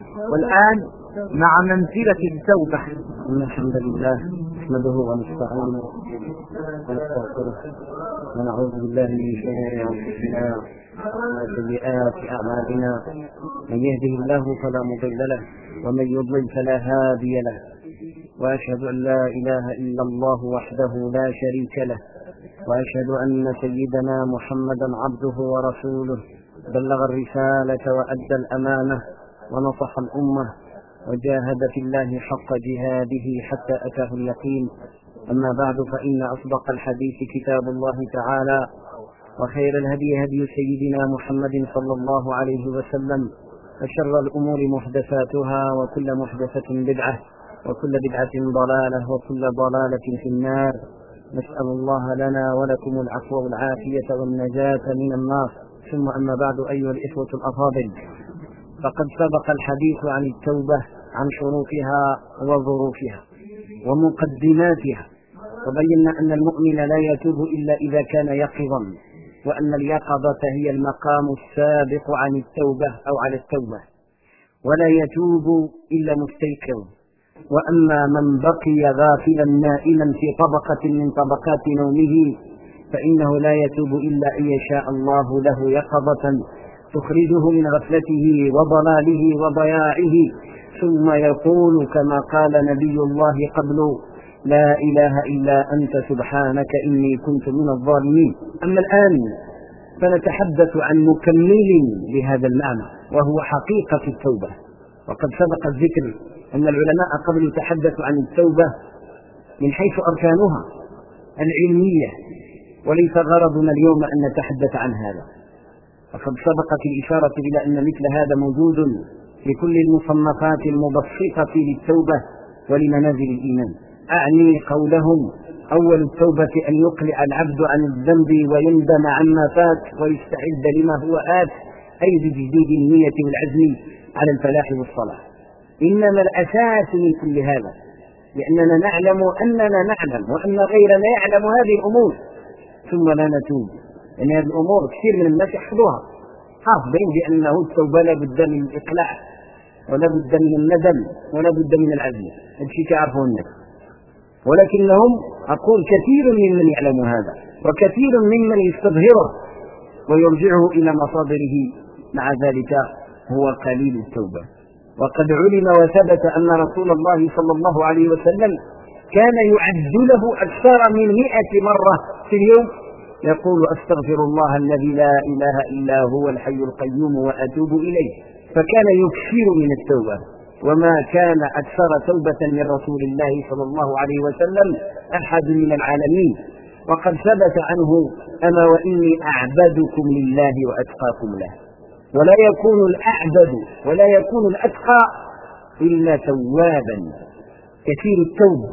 والآن مع منزلة التوبة. إن الحمد لله نحمده ونستعينه ونستغفره ونعوذ بالله من شرور أنفسنا وسيئات أعمالنا. من يهده الله فلا مضل له ومن يضلل فلا هادي له. وأشهد أن لا إله إلا الله وحده لا شريك له. وأشهد أن سيدنا محمدا عبده ورسوله. بلغ الرسالة وأدى الأمانة. ونصح الأمة وجاهد في الله حق جهاده حتى أتاه اليقين. أما بعد فإن أصدق الحديث كتاب الله تعالى وخير الهدي هدي سيدنا محمد صلى الله عليه وسلم وشر الأمور محدثاتها وكل محدثة بدعة وكل بدعة ضلالة وكل ضلالة في النار. نسأل الله لنا ولكم العفو والعافية والنجاة من النار. ثم أما بعد أيها الإخوة الأفاضل. فقد سبق الحديث عن التوبة عن شروطها وظروفها ومقدماتها وبينا أن المؤمن لا يتوب إلا إذا كان يقظا وأن اليقظة هي المقام السابق عن التوبة أو على التوبة ولا يتوب إلا مستيقظ. وأما من بقي غافلا نائما في طبقة من طبقات نومه فإنه لا يتوب إلا أن يشاء الله له يقظة تخرجه من غفلته وضلاله وضياعه ثم يقول كما قال نبي الله قبل لا إله إلا أنت سبحانك إني كنت من الظالمين. أما الآن فنتحدث عن مكمل لهذا المعنى وهو حقيقة التوبة. وقد سبق الذكر أن العلماء قبل تحدثوا عن التوبة من حيث أركانها العلمية وليس غرضنا اليوم أن نتحدث عن هذا. فقد سبقت الإشارة إلى أن مثل هذا موجود في كل المصنفات المبسطة للتوبة ولمنازل الإيمان. أعني قولهم أول التوبة أن يقلع العبد عن الذنب ويندم عما فات ويستعد لما هو آت أي بجديد النية والعزم على الفلاح والصلاح. إنما الأساس من كل هذا لأننا نعلم أننا نعلم وأن غيرنا يعلم هذه الأمور. ثم لا نتوب. لأن هذه الأمور كثير من الناس يحفظوها. حافظين بأنه التوبة لا بد من الإقلاع ولا بد من الندم ولا بد من العزم هذا الشيء تعرفه الناس. ولكنهم أقول كثير ممن يعلم هذا وكثير ممن يستظهره ويرجعه إلى مصادره. مع ذلك هو قليل التوبة. وقد علم وثبت أن رسول الله صلى الله عليه وسلم كان يعد له أكثر من مئة مرة في اليوم. يقول أستغفر الله الذي لا إله إلا هو الحي القيوم وأتوب إليه. فكان يكثر من التوبة. وما كان أكثر توبة من رسول الله صلى الله عليه وسلم أحد من العالمين. وقد ثبت عنه أنا وإني أعبدكم لله وأتقاكم له. ولا يكون الأعبد ولا يكون الأتقى إلا توابا. كثير التوبة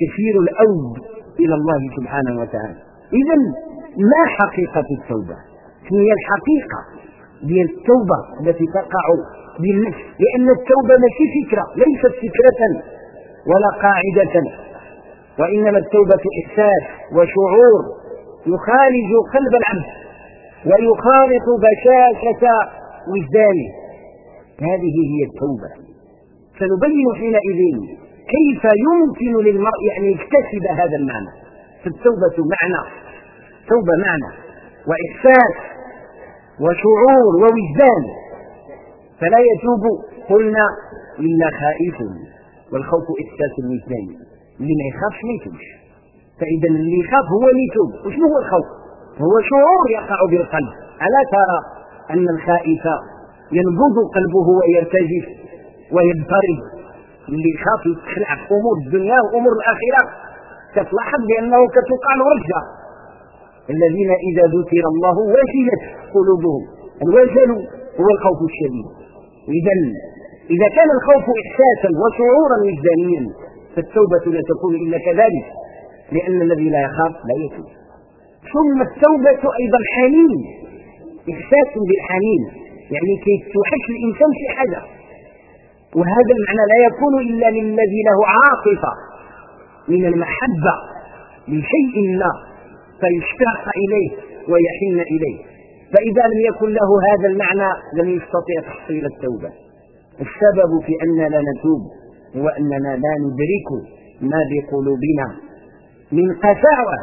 كثير الأوب إلى الله سبحانه وتعالى. إذا ما حقيقة التوبة هي الحقيقة ديال التوبة التي تقع بالنفس لأن التوبة ماشي فكرة ليست فكرة ولا قاعدة. وإنما التوبة إحساس وشعور يخالج قلب العبد ويخالط بشاشة وجدانه. هذه هي التوبة. سنبين حينئذ كيف يمكن للمرء أن يكتسب هذا المعنى. فالتوبة معنى توبة معنى وإحساس وشعور ووجدان. فلا يتوب قلنا إلا خائف والخوف إحساس الوجدان. اللي ما يخافش ما يتوبش. فإذا اللي يخاف هو اللي يتوب. وشنو هو الخوف؟ هو شعور يقع بالقلب. ألا ترى أن الخائف ينبض قلبه ويرتجف ويضطرب اللي يخاف يتخلع في أمور الدنيا وأمور الآخرة. تتلاحظ بأنه كتوقع له رجة الذين إذا ذكر الله وجلت قلوبهم. الوجل هو الخوف الشديد. إذا إذا كان الخوف إحساسا وشعورا وجدانيا فالتوبة لا تكون إلا كذلك لأن الذي لا يخاف لا يتوب. ثم التوبة أيضا حنين إحساس بالحنين. يعني كي توحش الإنسان في حاجة وهذا المعنى لا يكون إلا للذي له عاطفة من المحبة لشيء ما. فيشتاق إليه ويحن إليه. فإذا لم يكن له هذا المعنى لم يستطيع تحصيل التوبة. السبب في أننا لا نتوب هو أننا لا ندرك ما بقلوبنا. من قساوة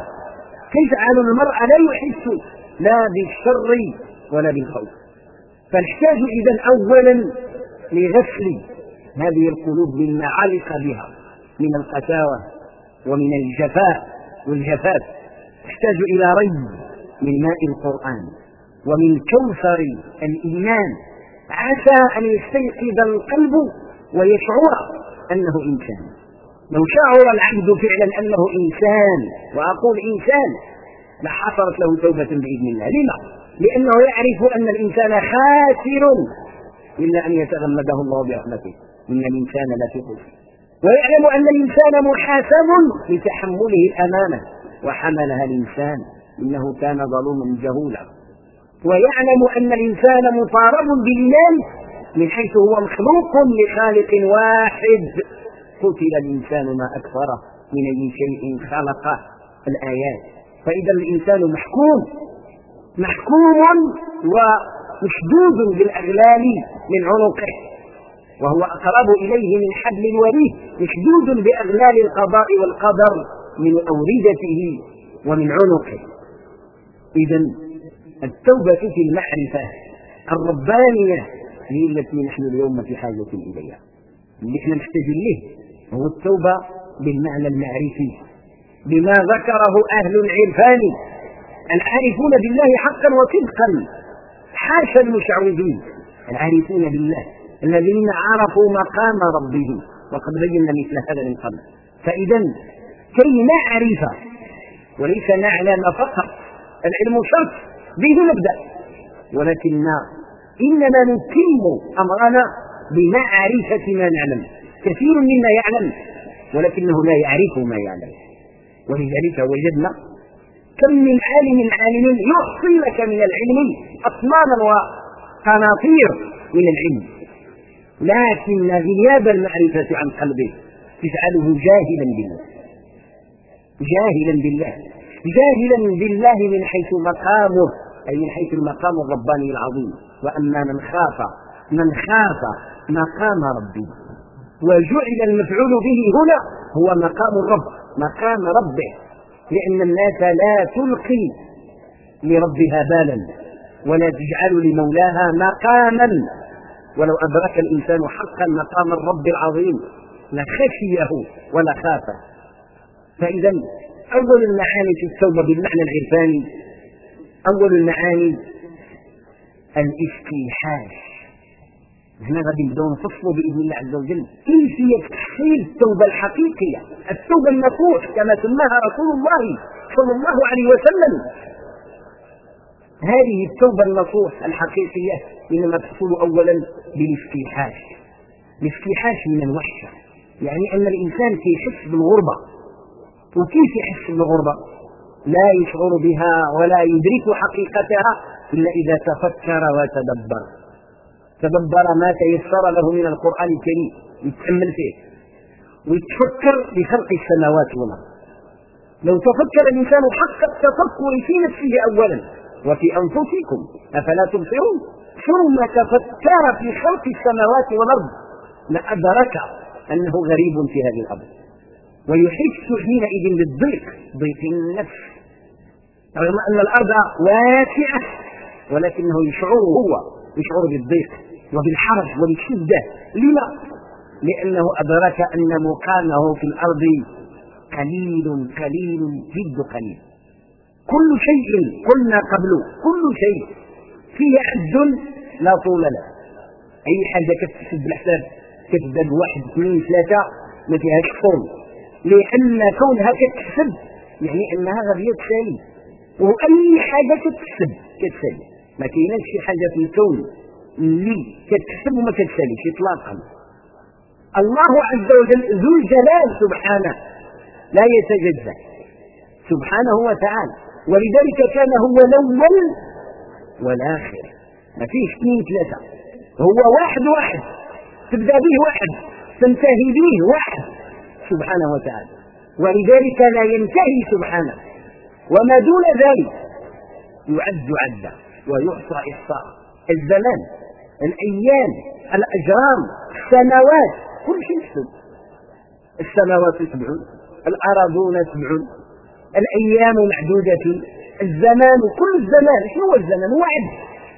تجعل المرء لا يحس؟ لا بالشر ولا بالخوف. فنحتاج إذا أولا لغسل هذه القلوب مما علق بها من القساوة ومن الجفاء والجفاف. تحتاج إلى ري من ماء القرآن ومن كوثر الإيمان. عسى أن يستيقظ القلب ويشعر أنه إنسان. لو شعر العبد فعلا أنه إنسان وأقول إنسان لحصلت له توبة بإذن الله. لما؟ لأنه يعرف أن الإنسان خاسر إلا أن يتغمده الله برحمته. إن الإنسان لفي خسر. ويعلم أن الإنسان محاسب لتحمله الأمانة. وحملها الإنسان. إنه كان ظلوما جهولا. ويعلم أن الإنسان مطارد بالإيمان من حيث هو مخلوق لخالق واحد. قتل الإنسان ما أكثره من أي شيء خلقه الآيات. فإذا الإنسان محكوم. محكوم ومشدود بالأغلال من عنقه. وهو أقرب إليه من حبل الوريد. مشدود بأغلال القضاء والقدر. من أوردته ومن عنقه. إذا التوبة في المعرفة الربانية هي التي نحن اليوم في حاجة إليها. اللي إحنا محتاجين له هو التوبة بالمعنى المعرفي. بما ذكره أهل العرفان. العارفون بالله حقا وصدقا. حاشا المشعوذين العارفون بالله الذين عرفوا مقام ربهم. وقد بينا مثل هذا من قبل. فإذا كي نعرف. وليس نعلم فقط. العلم شرط. به نبدأ. ولكن إنما نتم أمرنا بمعرفة ما نعلم. كثير مما يعلم ولكنه لا يعرف ما يعلم. ولذلك وجدنا كم من عالم عالم يحصي لك من العلم أطنانا وقناطير من العلم. لكن غياب المعرفة عن قلبه تجعله جاهلا بالله جاهلا بالله. جاهلا بالله من حيث مقامه أي من حيث المقام الرباني العظيم. وأما من خاف من خاف مقام ربه. وجعل المفعول به هنا هو مقام الرب مقام ربه. لأن الناس لا تلقي لربها بالا ولا تجعل لمولاها مقاما. ولو أدرك الإنسان حقا مقام الرب العظيم لخشيه ولا خافه. فإذا أول المعاني في التوبة بالمعنى العرفاني أول المعاني الاستيحاش هنا غادي نبداو نفصلوا بإذن الله عز وجل. كيفية تحصيل التوبة الحقيقية؟ التوبة النصوح كما سماها رسول الله صلى الله عليه وسلم. هذه التوبة النصوح الحقيقية إنما تحصل اولا بالاستيحاش الاستيحاش من الوحشة يعني أن الإنسان كيحس بالغربة. وكيف يحس بالغربة؟ لا يشعر بها ولا يدرك حقيقتها إلا إذا تفكر وتدبر. تدبر ما تيسر له من القرآن الكريم. يتامل فيه. ويتفكر بخلق السماوات والأرض. لو تفكر الإنسان حق التفكر في نفسه اولا. وفي أنفسكم أفلا تبصرون؟ ثم تفكر في خلق السماوات والأرض. لأدرك أنه غريب في هذه الأرض. ويحس حينئذ بالضيق ضيق النفس. رغم أن الأرض واسعه ولكنه يشعر هو يشعر بالضيق وبالحرج وبالشده لما؟ لأنه أدرك أن مقامه في الأرض قليل قليل جد قليل. كل شيء قلنا قبل كل شيء فيه حد لا طول له. أي حاجة كتحسب بالحساب كتبدا بواحد اثنين ثلاثة ما فيهاش طول لأن كونها كتحسب يعني انها غاديه تسالي واي حاجة كتحسب كتسالي ما كايناش شي حاجة في الكون اللي كتحسب وما كتساليش اطلاقا. الله عز وجل ذو الجلال سبحانه لا يتجزأ. سبحانه وتعالى. ولذلك كان هو الأول والآخر. ما فيش اثنين ثلاثة. هو واحد واحد. تبدأ به واحد تنتهي به واحد. سبحانه وتعالى. ولذلك لا ينتهي سبحانه. وما دون ذلك يعد عدا ويحصى إحصاء. الزمان الأيام الأجرام السنوات كل شيء محسوب السماوات سبع الارضون سبع الأيام معدوده الزمان كل الزمان. شنو هو الزمان؟ هو عد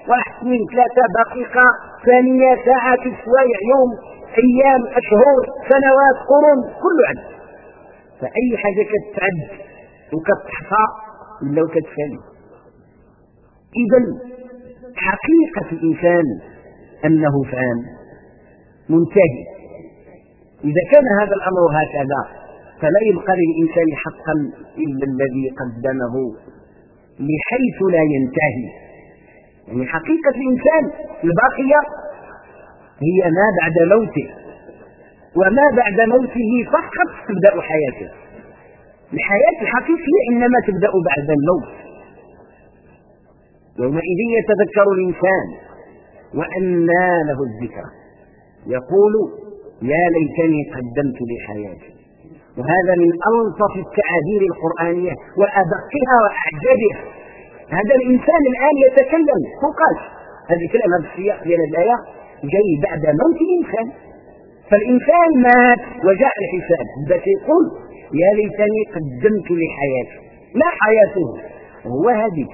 واحد اثنين ثلاثة دقيقة ثانية ساعة شوية يوم. أيام أشهر سنوات قرون كله عد فأي حاجة كتعد وكتحصى ولا وكتسالي. إذا حقيقة الإنسان أنه فان منتهي. إذا كان هذا الأمر هكذا فلا يبقى للإنسان حقا إلا الذي قدمه بحيث لا ينتهي. يعني حقيقة الإنسان الباقية هي ما بعد موته. وما بعد موته فقط تبدأ حياته. الحياة الحقيقية إنما تبدأ بعد الموت. يومئذ يتذكر الإنسان وأنى له الذكرى. يقول يا ليتني قدمت لحياتي. وهذا من ألطف التعابير القرآنية وأدقها وأعجبها. هذا الإنسان الآن يتكلم. فقاش هذه كلام هذا السياق ديال الآية جاي بعد موت الإنسان. فالإنسان مات وجاء الحساب. بدا يقول يا ليتني قدمت لحياتي. لا حياته. هو هذه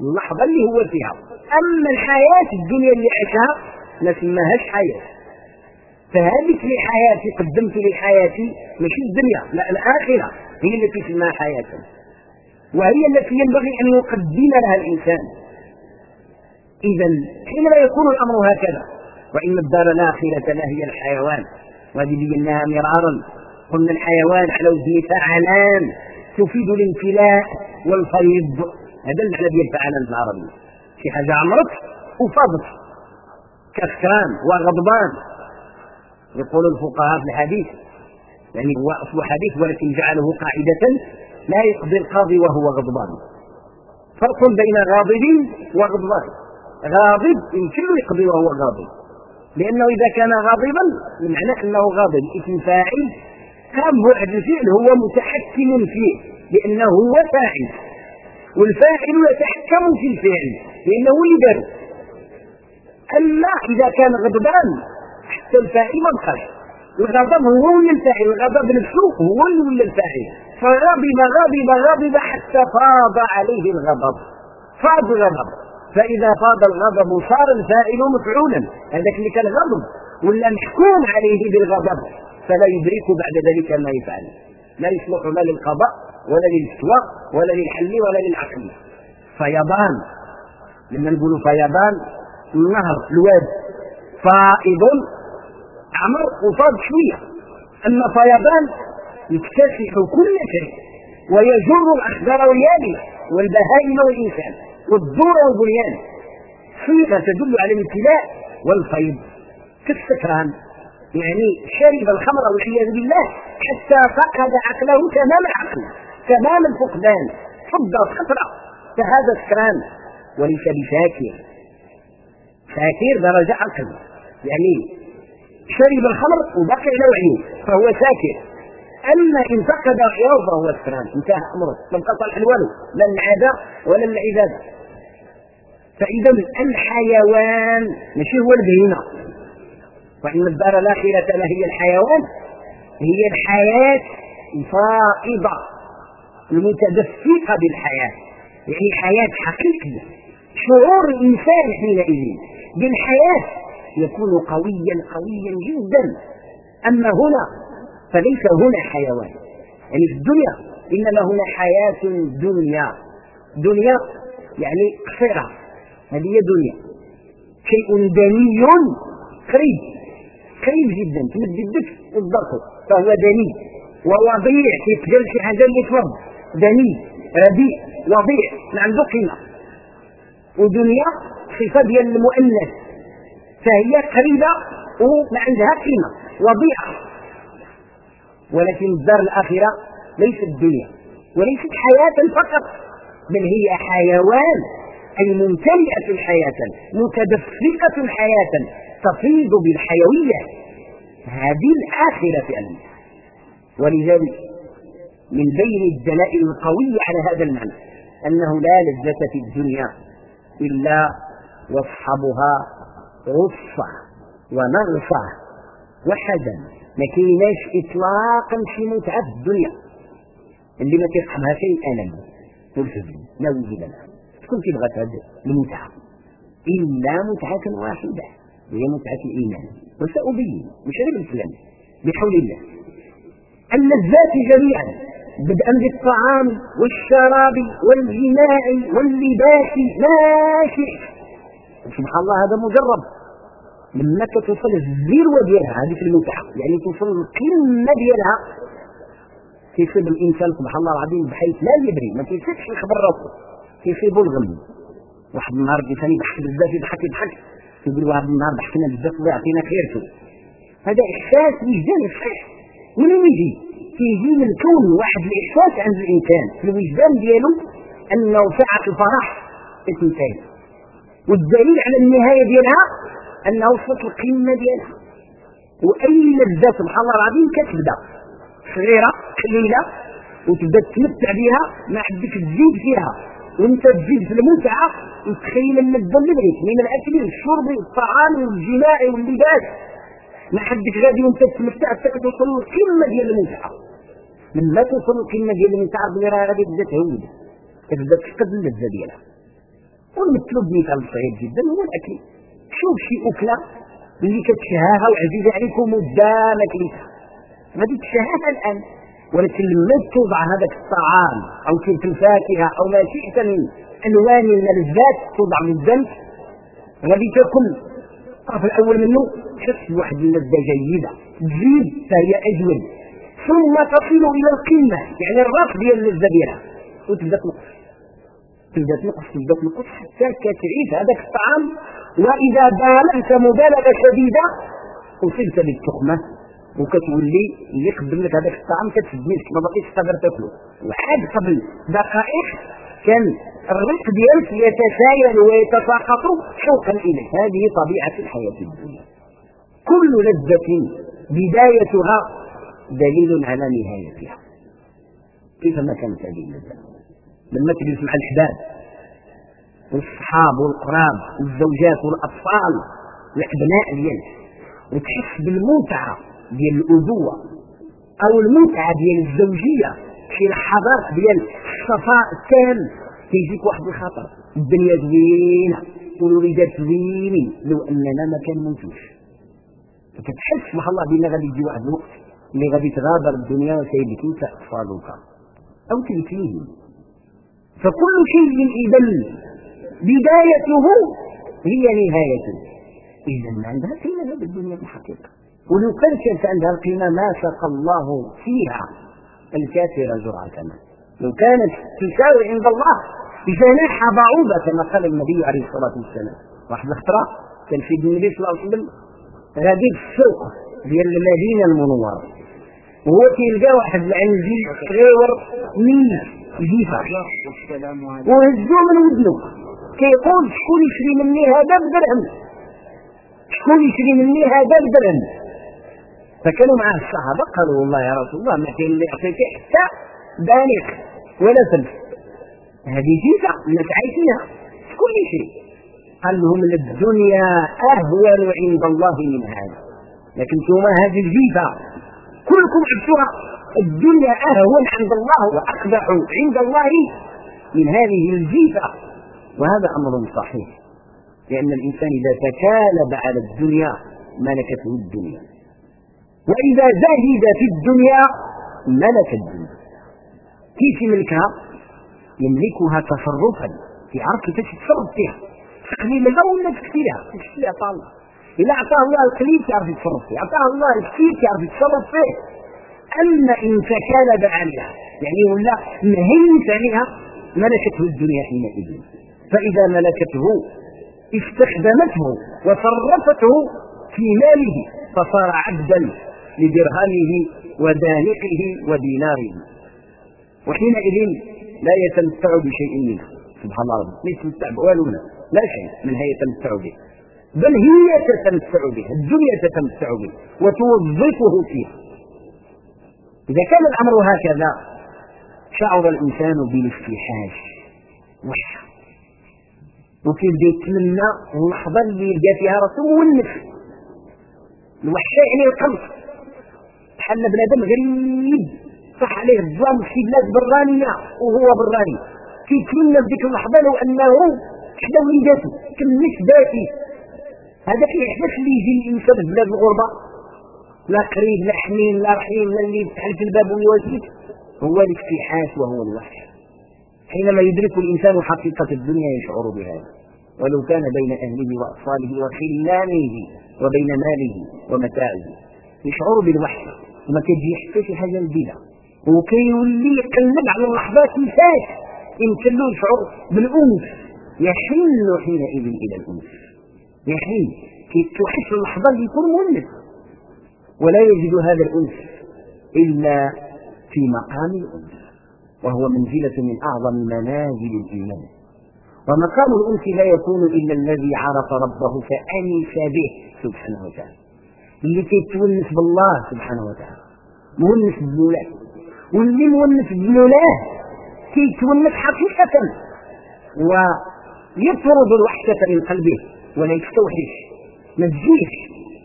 اللحظة اللي هو فيها. أما الحياة الدنيا اللي عاشها ما سماهاش حياة. فهذه لحياتي قدمت لحياتي مش الدنيا لا الآخرة. هي التي تسمى حياة وهي التي ينبغي أن يقدم لها الإنسان. إذا حينما يكون الأمر هكذا وإن الدار الآخرة لهي الحيوان. وهذه بيناها مرارا. قلنا الحيوان على وزن فعلان. تفيد الامتلاء والفيض. هذا المعنى ديال فعلان في العربية. شي حاجة عمرت وفضت كسكران وغضبان. يقول الفقهاء في الحديث. يعني هو أصل حديث ولكن جعله قاعدة لا يقضي القاضي وهو غضبان. فرق بين غاضب وغضبان. غاضب يمكن له يقضي وهو غاضب. لأنه إذا كان غاضبا بمعنى أنه غاضب. اسم فاعل كان بعد الفعل هو متحكم فيه لأنه هو فاعل. والفاعل يتحكم في الفعل لأنه اللي أما إذا كان غضبان حتى الفاعل ما بقاش. الغضب هو ولا الفاعل الغضب نفسه هو اللي ولا الفاعل. فغضب غضب غضب حتى فاض عليه الغضب. فاض الغضب. فإذا فاض الغضب صار الفاعل مفعولا. هذاك اللي كان غضب ولا محكوم عليه بالغضب فلا يدرك بعد ذلك ما يفعل. لا يصلح لا للقضاء ولا للاستواء ولا للحل ولا للعقل. فيضان. لما نقولوا فيضان النهر الواد. فائض عمر وفاض شوية. أما فيضان يكتسح كل شيء ويجر الاخضر واليابس والبهائم والإنسان. والدور والبنيان. صيغه تدل على الامتلاء والفيض. كالسكران. يعني شرب الخمر والعياذ بالله حتى فقد عقله تمام العقل تمام الفقدان. فضة خطرة فهذا سكران وليس بساكر ساكر درجة عقل يعني شرب الخمر وبقي له عيون فهو ساكر أما إن فقد وعيه فهو سكران. انتهى أمره. لم تصل حلوانه لا العاده ولا العباده فإذا الحيوان ماشي هو البهيمة. وإن الدار الاخره لهي الحيوان. هي الحياة الفائضة. المتدفقة بالحياة. يعني حياة حقيقية. شعور الإنسان حينئذ. بالحياة يكون قويا قويا جدا. أما هنا فليس هنا حيوان. يعني في الدنيا إنما هنا حياة دنيا دنيا يعني قصيره هذه هي دنيا شيء دني قريب قريب جدا تمد يدك وتضغطه فهو دني. ووضيع يتقال شي حاجة اللي تفض دني رديء وضيع ما عنده قيمة. ودنيا صفة ديال المؤنث. فهي قريبة وما عندها قيمة. وضيعه ولكن الدار الآخرة ليست الدنيا وليست حياة فقط بل هي حيوان. أي ممتلئة حياة متدفقة حياة تفيض بالحيوية هذه الآخرة فعلا ولذلك من بين الدلائل القوية على هذا المعنى أنه لا لذة في الدنيا إلا واصحابها غصة ونغصة وحدا ما كايناش اطلاقا شي متعة في الدنيا. اللي ما كيفهمها شيء الم والحزن لا وجود لها شكون كيبغى هذه المتعه الا متعة واحدة وهي متعة الإيمان. وسأبين مش غير الإسلام بحول الله اللذات جميعا بدءا بالطعام والشراب والجماع واللباس ما شئت سبحان الله هذا مجرب. لما كتوصل الذروه ديالها هذيك المتعة. يعني توصل القمة ديالها. كيصيب الإنسان سبحان الله العظيم بحيث لا يدري ما كيصيبش يخبر راسه. كيصيبو الغم واحد النهار ثاني ضحك بزاف يضحك يضحك يقول واحد النهار ضحكنا بزاف الله يعطينا خيرته هذا إحساس وجداني صحيح. منين يجي؟ كيجي من كون واحد الإحساس عند الإنسان. في الوجدان ديالو أنه ساعة الفرح كتنتهي والدليل على النهاية ديالها أنه وصلت القمة ديالها. وأي لذة سبحان الله العظيم كتبدأ. صغيرة قليلة وتبدأ تتمتع بها ما عندك تزيد فيها. وانت تزيد في المتعة وتخيل اللذه اللي بغيت من الأكل والشرب والطعام والجماع واللباس. ما عندك غادي وانت تتمتع حتى توصل للقمة ديال المتعة. لما توصل للقمة ديال المتعة بلي راه غادي تبدا تهود كتبدا تفقد اللذة ديالها. ونمثلو بمثال صغير جدا هو الأكل. شوف شي أكلة اللي كتشهاها وعزيزه عليكم ودامك كليتها غادي تشهاها الآن. ولكن لما توضع هذاك الطعام أو تلك الفاكهة أو ما شئت من ألوان الملذات توضع من الذنب غادي تاكل. الطرف الأول منه تحس بواحد اللذة جيدة تزيد فهي أجود. ثم تصل إلى القمة يعني الرف ديال اللذة ديالها. وتبدأ تنقص. تبدأ تنقص تبدأ تنقص حتى كتعيش هذاك الطعام. وإذا بالغت مبالغة شديدة اصبت بالتخمه وكتولي يقدم لك هذاك الطعام منك ما بقيتش تقدر تاكله وعاد قبل دقائق كان الرزق ديالك يتسايل ويتساقط شوقا إليه. هذه طبيعة الحياة. الدنيا كل لذة بدايتها دليل على نهايتها. كيف ما كانت هذه اللذة؟ لما تجلس مع الاحباب والصحاب والقراب والزوجات والأطفال الأبناء ديالك وتحس بالمتعة. ديال الابوه أو المتعة ديال الزوجية في لحظات ديال الصفاء التام كيجيك واحد الخطر. الدنيا زوينة والوليدات زوينين لو أننا ما كنموتوش. فتتحس سبحان الله بان غادي يجي واحد الوقت اللي غادي تغادر الدنيا وسيبك أنت أطفالك. أو تلفيهم فكل شيء اذا بدايته هي نهايته. اذا ما عندها قيمه هذه الدنيا في الحقيقة. ولو كان كانت عندها القيمة ما سقى الله فيها. الكافر جرعه ماء لو كانت تساوي عند الله جناح بعوضة كما قال النبي عليه الصلاة والسلام. واحد الخطره كان في النبي صلى الله عليه وسلم. غادي السوق ديال المدينة المنورة. وهو كيلقى واحد العنزي صغير ميت جيفه وهزو من ودنه. كيقول شكون يشري مني هذا بدرهم. شكون يشري مني هذا بدرهم. فكانوا معاه الصحابة قالوا والله يا رسول الله ما كاين اللي يعطيك حتى دانق ولا فلس هذه جيفة الناس عايشينها شكون يشري قال لهم الدنيا أهون عند الله من هذا. لكن ثم هذه الجيفة كلكم عبتوها الدنيا أهون عند الله وأقبح عند الله من هذه الجيفة وهذا أمر صحيح. لأن الإنسان إذا تكالب على الدنيا ملكته الدنيا. وإذا زهد في الدنيا ملك الدنيا. كيف يملكها يملكها تصرفا يعرف كيفاش يتصرف فيها تقليل لا ولا اللي عطاه الله إذا أعطاه الله القليل يعرف يتصرف فيه أعطاه الله الكثير يعرف يتصرف فيه أما إن تكالب عليها يعني ولا مهيت عليها ملكته الدنيا حينئذ. فإذا ملكته استخدمته وصرفته في ماله فصار عبدا لدرهمه ودانقه وديناره. وحينئذ لا يتمتع بشيء منها سبحان الله لا يتمتع بوالو منها لا شيء منها يتمتع به. بل هي تتمتع به. الدنيا تتمتع به. وتوظفه فيها. إذا كان الأمر هكذا شعر الإنسان بالاستيحاش وحشة وكيبدا يتمنى اللحظه اللي يلقى فيها راسه مونس الوحشة يعني القلب بحال بنادم غريب صح عليه الظلام في بلاد برانيه وهو براني. كيتمنى في ديك اللحظة لو أنه حدا وليداته كمش ذاتي. هذاك الاحساس اللي يجي الانسان في بلاد الغربة. لا قريب لا حنين لا رحيم لا اللي يفتح لك الباب ويواجهك هو الافتحاش وهو الوحش حينما يدرك الإنسان حقيقة الدنيا يشعر بهذا. ولو كان بين أهله وأطفاله وخلانه وبين ماله ومتاعه. يشعر بالوحش وما كيجي حتى شي حاجة جديده وكيولي يقلب على اللحظات ينساش يمكن له يشعر بالانس يحن حينئذ إلى الانس يحن كي توحش اللحظة اللي يكون مؤنس ولا يجد هذا الانس إلا في مقام الانس وهو منزلة من أعظم منازل الإيمان. ومقام الانس لا يكون إلا للذي عرف ربه فانس به سبحانه وتعالى. اللي كيتونس بالله سبحانه وتعالى. مونس بمولاه واللي مونس بمولاه كيتونس حقيقة. ويطرد الوحشة من قلبه. ولا يستوحش. ما تجيش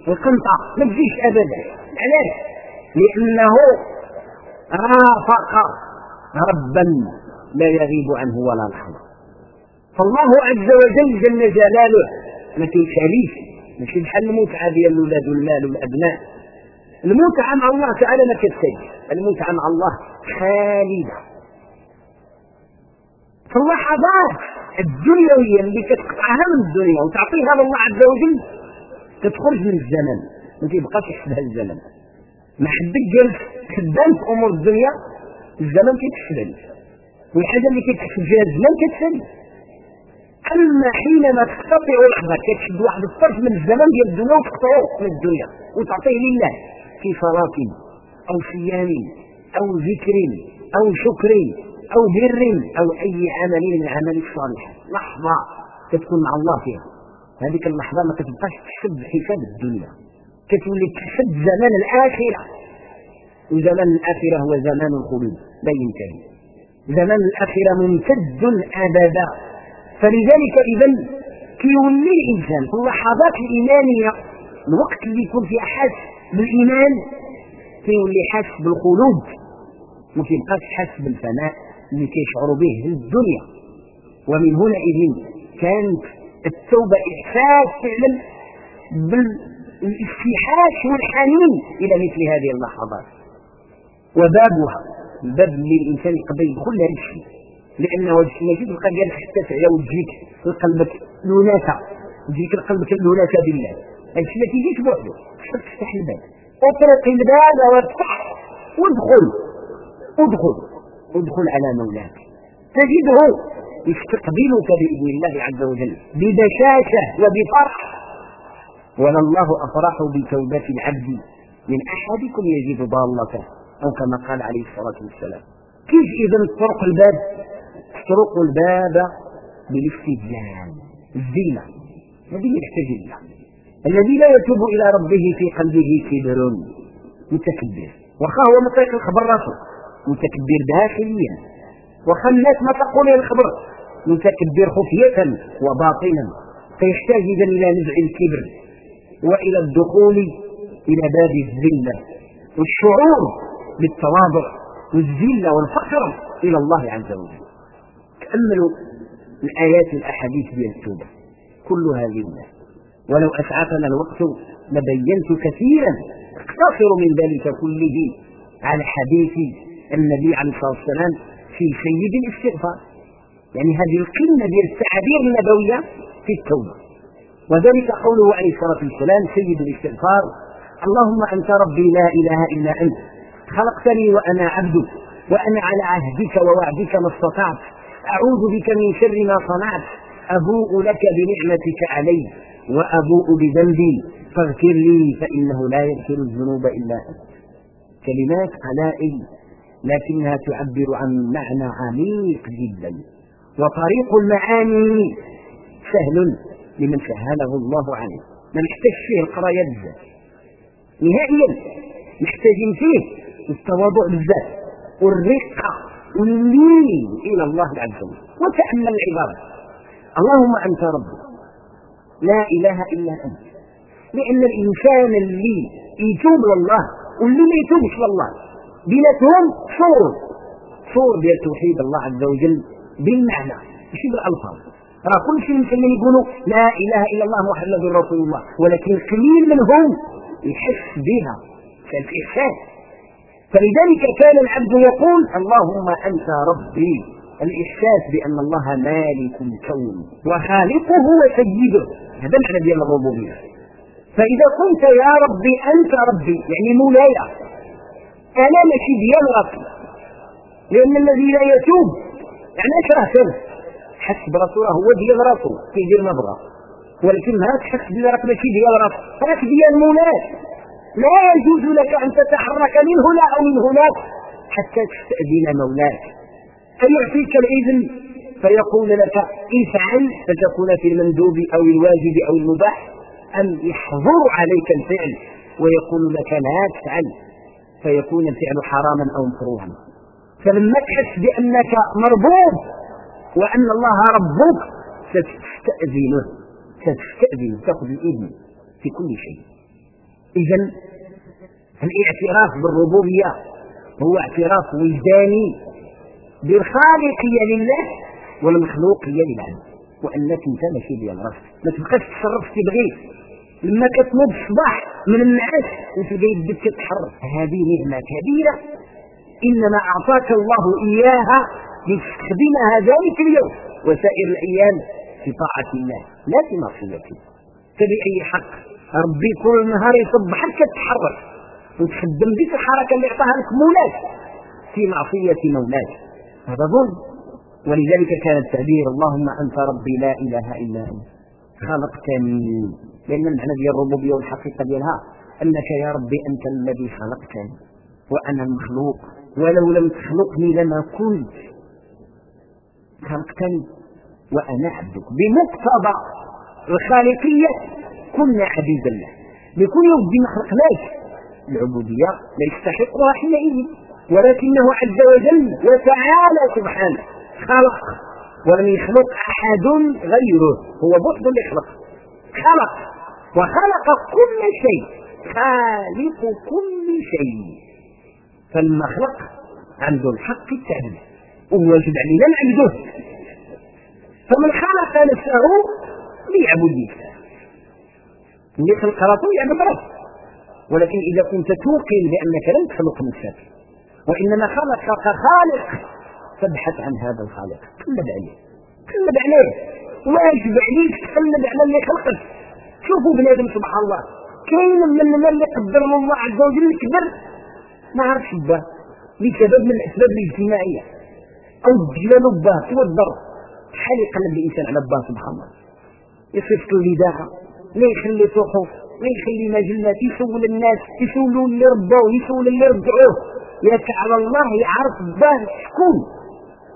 القنطة. ما تجيش أبدا. علاش؟ لأنه رافق ربا لا يغيب عنه ولا لحظة. فالله عز وجل جل جلاله ما كيشاريش ماشي بحال المتعة ديال الأولاد والمال والأبناء. المتعة مع الله تعالى ما كتسجل المتعة مع الله خالدة. فاللحظات الدنيوية اللي كتقطعها من الدنيا وتعطيها لله عز وجل. كتخرج من الزمن. ما تيبقاش يحسبها الزمن. ما حدك جالس خدام في أمور الدنيا الزمن كيتحسب. والحاجة اللي كيتحسب فيها الزمن كتسالي أما حينما تقتطع لحظة كتشد واحد الطرف من الزمن ديال الدنيا وتقطعه من الدنيا وتعطيه لله في صلاة أو صيام أو ذكر أو شكر أو بر أو أي عمل من الأعمال الصالحة. لحظة تكون مع الله فيها. هذيك اللحظة ما كتبقاش تحسب حساب الدنيا. كتولي تحسب زمان الآخرة. وزمان الآخرة هو زمان الخلود. لا ينتهي زمان الآخرة ممتد أبدا. فلذلك اذا كيولي الإنسان في اللحظات الايمانيه الوقت اللي يكون فيه حاس بالإيمان كيولي حاس بالخلود ما كيبقاش حاس بالفناء اللي كيشعر به في الدنيا. ومن هنا إذن كانت التوبة إحساس فعلا بالاستيحاش والحنين إلى مثل هذه اللحظات. وبابها الباب اللي الإنسان يقدر يدخل لها الشيء. لأنه ما يجي تلقى ديال حتى تعيا وتجيك لقلبك لوناسه تجيك لقلبك لوناسه بالله هادشي ما تيجيش بوحده خصك تفتح الباب. اطرق الباب وافتح وادخل ادخل. ادخل على مولاك. تجده يستقبلك بإذن الله عز وجل ببشاشة وبفرح. ولله أفرح بتوبة العبد من أحدكم يجد ضالته أو كما قال عليه الصلاة والسلام. كيف اذا تطرق الباب؟ تطرق الباب بالاستدلال الزينه هذه يحتاج اليها الذي لا يتوب إلى ربه في قلبه كبر متكبر. وخا هو مطيق الخبر راسه متكبر داخليا. وخا الناس ما تقول الخبر متكبر خفية وباطنا. فيحتاج إذا إلى نزع الكبر وإلى الدخول إلى باب الذلة. والشعور بالتواضع والذلة والفقر إلى الله عز وجل. تأملوا الآيات الأحاديث ديال التوبة كلها لله ولو أسعفنا الوقت لبينت كثيرا. اقتصر من ذلك كله على حديث النبي عليه الصلاة والسلام في سيد الاستغفار. يعني هذه القمة ديال التعابير النبوية في التوبة. وذلك قوله عليه الصلاة والسلام سيد الاستغفار اللهم أنت ربي لا إله إلا أنت خلقتني وأنا عبدك وأنا على عهدك ووعدك ما استطعت أعوذ بك من شر ما صنعت. أبوء لك بنعمتك علي وأبوء بذنبي. فاغفر لي فإنه لا يغفر الذنوب إلا أنت. كلمات قلائل لكنها تعبر عن معنى عميق جدا. وطريق المعاني سهل لمن سهله الله عليه. ما نحتاج فيه القرايه بزاف. نهائيا محتاجين فيه التواضع بزاف. والرقة واللين إلى الله عز وجل. وتأمل العبارة. اللهم أنت ربي. لا إله إلا أنت. لأن الإنسان اللي يتوب لله واللي ما يتوبش لله بيناتهم صور صور ديال توحيد الله عز وجل بالمعنى ماشي بالألفاظ. راه كل شيء المسلمين يقولوا لا إله إلا الله محمد رسول الله ولكن قليل منهم يحس بها كالإحساس. فلذلك كان العبد يقول اللهم أنت ربي. الإحساس بأن الله مالك الكون وخالقه وسيده. هذا معنى ديال الربوبيه فإذا قلت يا ربي أنت ربي يعني مولاي أنا ماشي ديال ربي لأن الذي لا يتوب يعني اش راه حس براسو هو ديال راسو كيدير ما بغا ولكن ما تحس بلي راك ماشي ديال راسك راك ديال مولاك لا يجوز لك أن تتحرك من هنا أو من هناك حتى تستأذن مولاك. فيعطيك الإذن؟ فيقول لك افعل فتكون في المندوب أو الواجب أو المباح أم يحظر عليك الفعل ويقول لك لا تفعل. فيكون الفعل حراما أو مكروها فلما تحس بأنك مربوط وأن الله ربك ستستأذنه ستستأذن تأخذ الإذن في كل شيء. إذا الاعتراف بالربوبية هو اعتراف وجداني بالخالقية لله والمخلوقية للعبد وأنك أنت ماشي ديال راسك ما تبقاش تصرف كي بغيت لما كتنوض الصباح من النعاس وتلقى يدك تتحرك. هذه نعمة كبيرة. إنما أعطاك الله إياها لتستخدمها ذلك اليوم. وسائر الأيام في طاعة الله لا في معصيته فبأي حق؟ ربي كل نهار يصبحك تتحرك. وتخدم بك الحركة اللي أعطاها لك مولاك في معصية مولاك هذا ظلم. ولذلك كان التعبير اللهم أنت ربي لا إله إلا أنت. خلقتني لأن المعنى ديال الربوبية والحقيقة ديالها أنك يا ربي أنت الذي خلقتني. وأنا المخلوق. ولو لم تخلقني لما كنت. خلقتني. وأنا عبدك. بمقتضى الخالقية كنا عبيدا له بكل يوم ما خلقناش العبودية لا يستحقها حينئذ ولكنه عز وجل وتعالى سبحانه خلق ولم يخلق أحد غيره هو بحث يخلق خلق وخلق كل شيء خالق كل شيء فلما خلق عنده الحق التعبير وواجب علينا نعبده فمن خلق نفسه ليعبد نفسه اللي خلق راسه يعبد راسه ولكن إذا كنت توقن بأنك لن تخلق نفسك وإنما خلقك خالق فابحث عن هذا الخالق. قلب عليه قلب عليه واجب عليك تقلب على اللي خلقك شوفوا بنادم سبحان الله. كاين من اللي قدر الله عز وجل كبر ما عرفش به لسبب من الأسباب الاجتماعية. أو الجلال باه توضر شحال يقلب الإنسان على باه سبحان الله. يصيفط الوداعه لا يخلي صحف لا يخلي يسول الناس يسولوا اللي ربوه يسول اللي رجعوه ياك على الله يعرف باه شكون.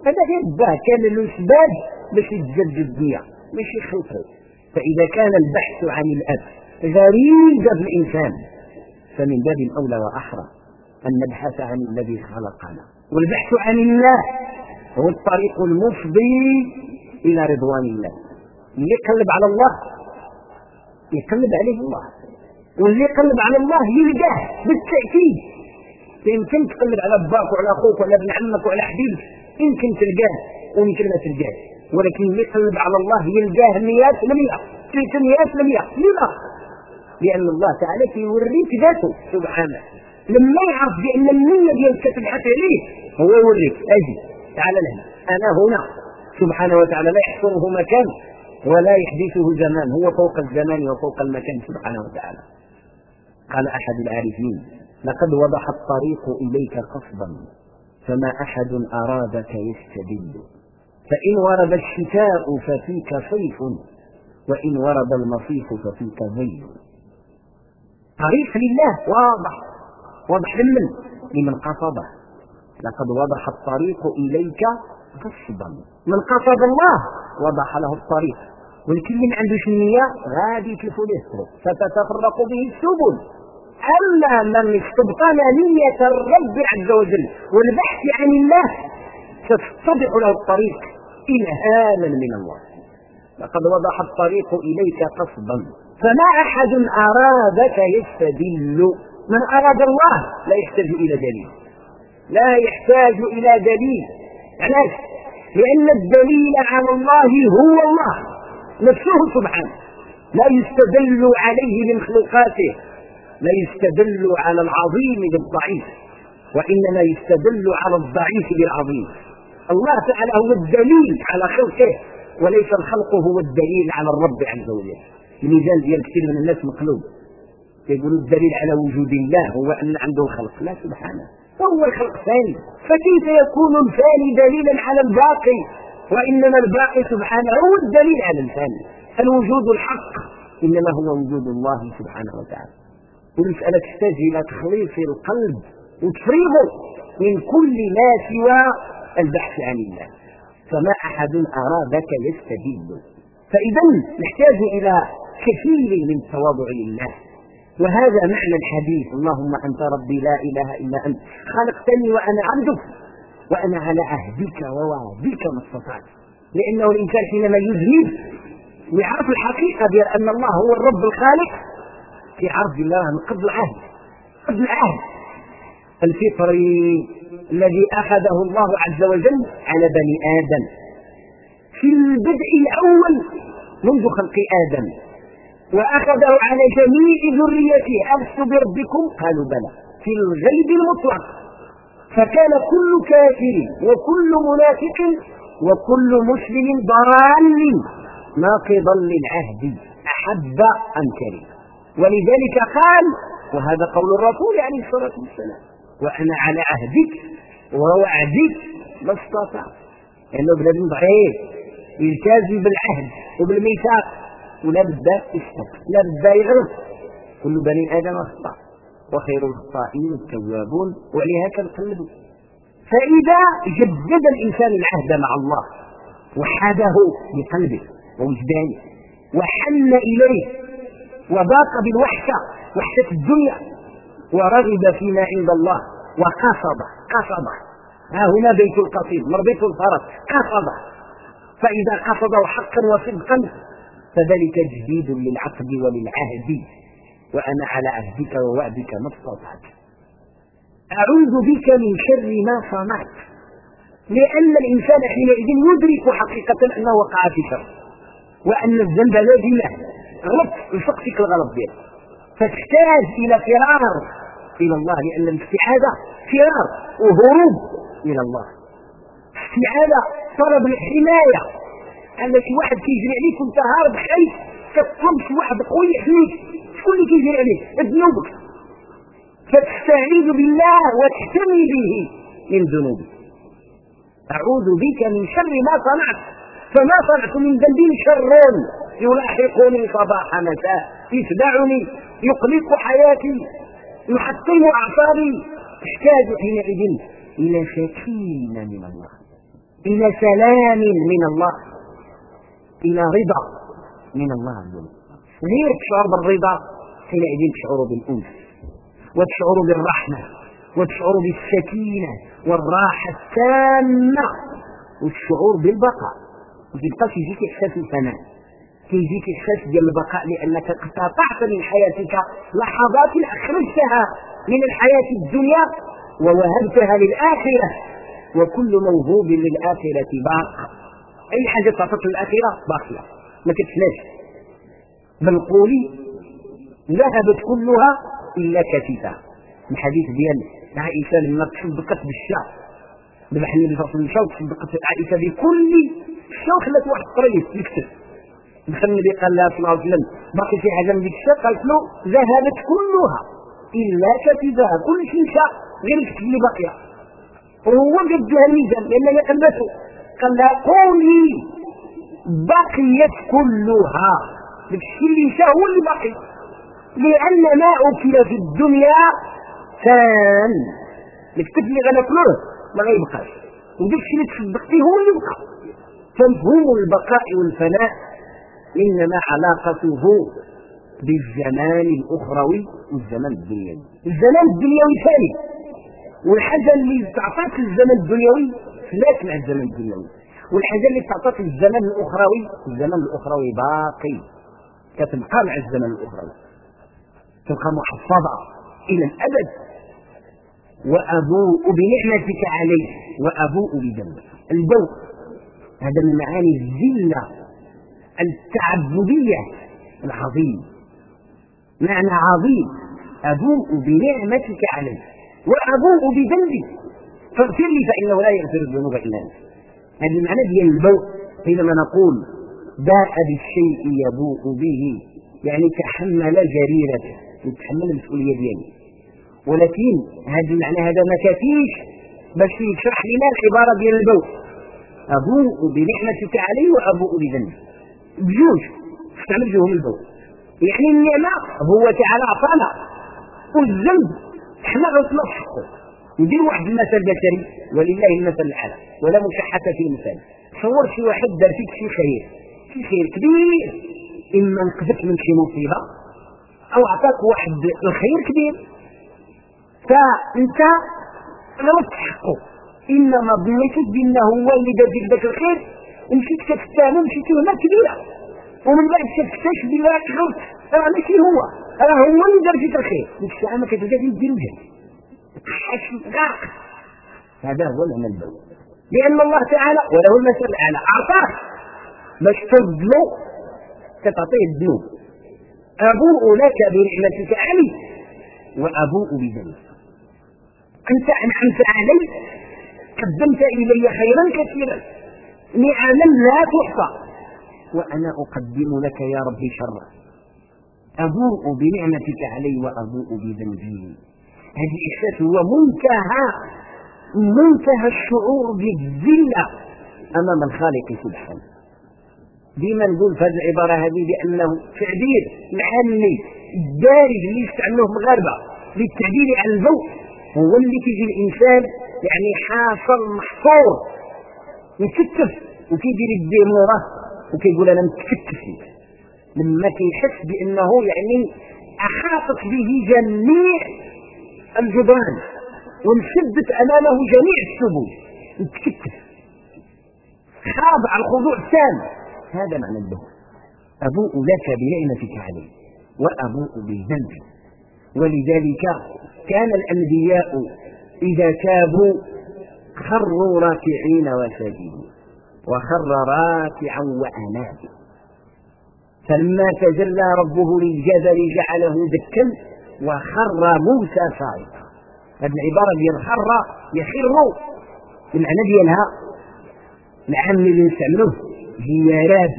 هذا غير باه كان له سباب باش يتجدد الدنيا ماشي خلقه. فإذا كان البحث عن الأب غريزه الإنسان فمن باب أولى وأحرى أن نبحث عن الذي خلقنا. والبحث عن الله هو الطريق المفضي إلى رضوان الله. يقلب على الله. يقلب عليه الله. واللي يقلب على الله يلقاه بالتأكيد. يمكن تقلب على باك وعلى أخوك وعلى ابن عمك وعلى حبيبك. يمكن تلقاه ويمكن ما تلقاه. ولكن اللي يقلب على الله يلقاه مئات المئة تلك مئات المئة لما؟ لأن الله تعالى كيوريك ذاته سبحانه. لما يعرف بأن النية ديالك تبحث عليه هو يوريك. أجي. تعالى لهنا. أنا هنا. سبحانه وتعالى لا يحصره مكان ولا يحدثه زمان هو فوق الزمان وفوق المكان سبحانه وتعالى. قال أحد العارفين لقد وضح الطريق إليك قصدا فما أحد أرادك يستدل. فإن ورد الشتاء ففيك صيف وإن ورد المصيف ففيك ظل طريق لله واضح. واضح لمن؟ لمن قصده. لقد وضح الطريق إليك قصدا من قصد الله وضح له الطريق. ولكل من عنده النية؟ غادي يتلفوا له فتتفرق به السبل. أما من استبطن نية الرب عز وجل والبحث عن الله تتضح له الطريق إلهاما من الله. لقد وضح الطريق إليك قصدا. فما أحد أرادك يستدل. من أراد الله لا يحتاج إلى دليل. لا يحتاج إلى دليل. علاش لأن الدليل على الله هو الله نفسه سبحانه. لا يستدل عليه من خلقاته لا يستدل على العظيم بالضعيف وإنما يستدل على الضعيف بالعظيم. الله تعالى هو الدليل على خلقه وليس الخلق هو الدليل على الرب عز وجل. الميزان ديال كثير من الناس مقلوب. يقولوا الدليل على وجود الله هو أن عنده خلق. لا سبحانه. وهو الخلق ثاني. فكيف يكون الثاني دليلا على الباقي؟ وإنما الباقي سبحانه هو الدليل على الثاني الوجود الحق إنما هو وجود الله سبحانه وتعالى. والمسألة تحتاج إلى تخليص القلب وتفريغه من كل ما سوى البحث عن الله. فما أحد أرادك يستدل فإذا نحتاج إلى كثير من التواضع لله. وهذا معنى الحديث. اللهم أنت ربي لا إله إلا أنت. خلقتني وأنا عبدك وأنا على عهدك ووعدك ما استطعت. لأنه الإنسان حينما يذنب ويعرف الحقيقة بأن الله هو الرب الخالق في عرض الله من قبل العهد قبل العهد الفطري الذي أخذه الله عز وجل على بني آدم. في البدء الأول منذ خلق آدم. وأخذه على جميع ذريته. ألست بربكم قالوا بلى. في الغيب المطلق. فكان كل كافر وكل منافق وكل مسلم ضال ناقضا للعهد. أحب أم كره ولذلك قال وهذا قول الرسول عليه الصلاة والسلام وأنا على عهدك ووعدك ما استطاع لأنه بنادم ضعيف. يلتزم بالعهد وبالميثاق. يسقط لا بد يغلط كل بني آدم خطأ وخير الخطائين التوابون وعليها كنقلبوا فإذا جدد الإنسان العهد مع الله وحده بقلبه ووجدانه وحن إليه وضاق بالوحشة وحشة الدنيا ورغب فيما عند الله وقصد قصد ها هنا بيت القصيد مربيت الفرس قصد فإذا قصده حقا وصدقا فذلك جديد للعقد وللعهد. وأنا على عهدك ووعدك ما استطعت. أعوذ بك من شر ما صنعت. لأن الإنسان حينئذ يدرك حقيقة أنه وقع في شر. وأن الذنب لازم له. غلط. يسقطك الغلط ديالك فتحتاج إلى فرار. إلى الله. لأن الاستعاذة فرار. وهروب إلى الله. استعاذة طلب الحماية. أن شي واحد كيجري عليك وأنت هارب خايف كتطلب واحد قوي يحميك شكون اللي كيجري عليك ذنوبك فتستعيذ بالله وتحتمي به من ذنوبك. أعوذ بك من شر ما صنعت. فما صنعت من ذنب شر. يلاحقني صباح مساء. يتبعني يقلق حياتي يحطم أعصابي. أحتاج حينئذ إلى سكينة من الله. إلى سلام من الله. إلى رضا من الله عز وجل. غير تشعر بالرضا حينئذ تشعر بالأنس وتشعر بالرحمة وتشعر بالسكينة والراحة التامة والشعور بالبقاء. ما تبقاش يجيك إحساس الفناء. كيجيك إحساس ديال البقاء لأنك قطعت من حياتك لحظات أخرجتها من الحياة الدنيا ووهبتها للآخرة وكل موهوب للآخرة باق. أي حاجة تعطت للآخرة باقية. ما كتفناش بل قولي ذهبت كلها إلا كتفها الحديث ديال عائشة لما تصدقت بالشاء ذبح النبي صلى الله عليه وسلم تصدقت عائشة بكل الشاء خلت واحد قريب يكتب. دخل النبي قال لها صلى الله عليه وسلم باقي في حاجة من ديك الشاء قالت له ذهبت كلها إلا كتفها كل شيء شاء غير الكتب اللي باقية. وهو قد لها الميزان لأنها قلبته قولي بقيت كلها. الشيء اللي مشى هو اللي باقي. لأن ما أكل في الدنيا كان الكتب اللي غناكلوه ما غيبقاش. وداك الشيء اللي تصدقتيه هو اللي بقى. فمفهوم البقاء والفناء. إنما علاقته بالزمان الأخروي والزمان الدنيوي. الزمان الدنيوي ثاني. والحاجة اللي تعطاك الزمن الدنيوي مع الزمن الدنيوي والحاجة اللي تعطى في الزمن الأخروي الزمن الأخروي باقي. كتبقى مع الزمن الأخروي. تبقى محفظة إلى الأبد. وأبوء بنعمتك علي وأبوء بذنبي البوء هذا من معاني الذلة التعبدية العظيم. معنى عظيم. أبوء بنعمتك علي وأبوء بذنبي فاغفر لي فإنه لا يغفر الذنوب إلا أنت. هذا المعنى ديال البوء. حينما نقول باء بالشيء يبوء به يعني تحمل جريرته يتحمل المسؤولية ديالي. ولكن هذا المعنى هذا ما كافيش باش يشرح لنا العبارة ديال البوء. أبوء بنعمتك علي وأبوء بذنبي. بجوج استعمل جوهم البوء. يعني النعمة هو تعالى عطانا والذنب إحنا غلطنا في حقه. ندير واحد المثل بشري ولله المثل الأعلى ولا مشحة في المثال. تصور شي واحد دار فيك شي خير شي خير كبير. إما نقذف من شي مصيبة أو اعطاك واحد الخير كبير. فأنت غلطت حقه. إنما ظنيتك بأنه هو اللي دار فيك ذاك الخير. ومشيت كتتهم مشيت تهمه كبيرة. ومن بعد تكتشف بالله غلط راه ماشي هو راه هو اللي دار فيك الخير. ديك الساعة ما كتبقاش دير وجهك غرق هذا هو المعنى البول لأن الله تعالى وله المثل الأعلى. أعطاه. باش تبذلو كتعطيه الذنوب أبوء لك بنعمتك علي. وأبوء بذنبك. أنت أنعمت علي. قدمت إلي خيرا كثيرا. نعما لا تحصى. وأنا أقدم لك يا ربي شرا. أبوء بنعمتك علي وأبوء بذنبي. هذا الإحساس هو منتهى منتهى الشعور بالذلة أمام الخالق سبحانه. ديما نقول في هذه العبارة هذه بأنه تعبير محلي الدارج اللي يستعملوه المغاربة للتعبير عن الذوق هو اللي تيجي الإنسان يعني حاصل محصور. مكتف وكيدير يديه موراه وكيقول أنا متكتف. لما كيحس بأنه يعني أحاطت به جميع الجدران ونثبت أمامه جميع السبل. نتكتف خاضع الخضوع التام هذا معنى الدهر أبوء لك بنعمتك علي وأبوء بذنبي ولذلك كان الأنبياء إذا تابوا خروا راكعين وساجدين. وخر راكعا واناب فلما تجلى ربه للجبل جعله دكا وخر موسى صاعقا هذه العبارة ديال خر يخر المعنى ديالها؟ العام اللي نستعملوه. هي راب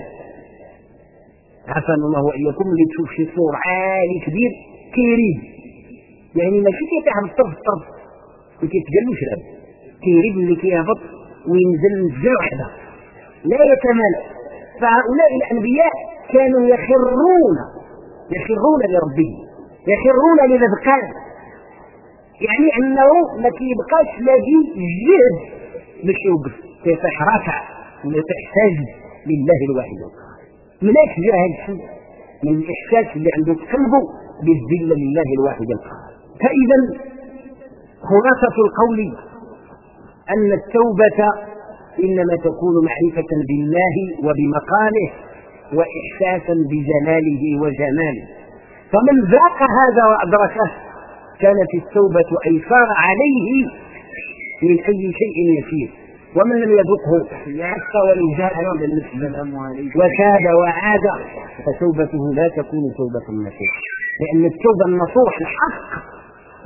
عافانا الله وإياكم اللي تشوف شي صور عالي كبير كيريب. يعني ماشي كيطيح بالطرف الطرف ما كيتقالوش راب كيريب اللي كيهبط وينزل نزله وحده لا يتمالى فهؤلاء الأنبياء كانوا يخرون. يخرون لربهم. يخرون للاذقان يعني انه ما كيبقاش لاقي جهد باش يوقف كيطيح رافع تحتاج لله الواحد مناش جا هذا الشيء؟ من الإحساس اللي عنده في قلبه بالذلة لله الواحد القهار فإذا خلاصة القول أن التوبة إنما تكون معرفه بالله وبمقامه واحساسا بجلاله وجماله. فمن ذاق هذا وأدركه كانت التوبة أيسار عليه من أي شيء يسير. ومن لم يذقه يعفى وإن جاء وكاد وعاد فتوبته لا تكون توبة النصوح لأن التوبة النصوح الحق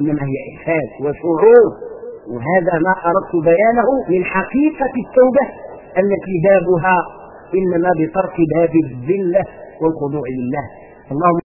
إنما هي إحساس وشعور. وهذا ما أردت بيانه من حقيقة التوبة التي بابها إنما بترك باب الذلة والخضوع لله. اللهم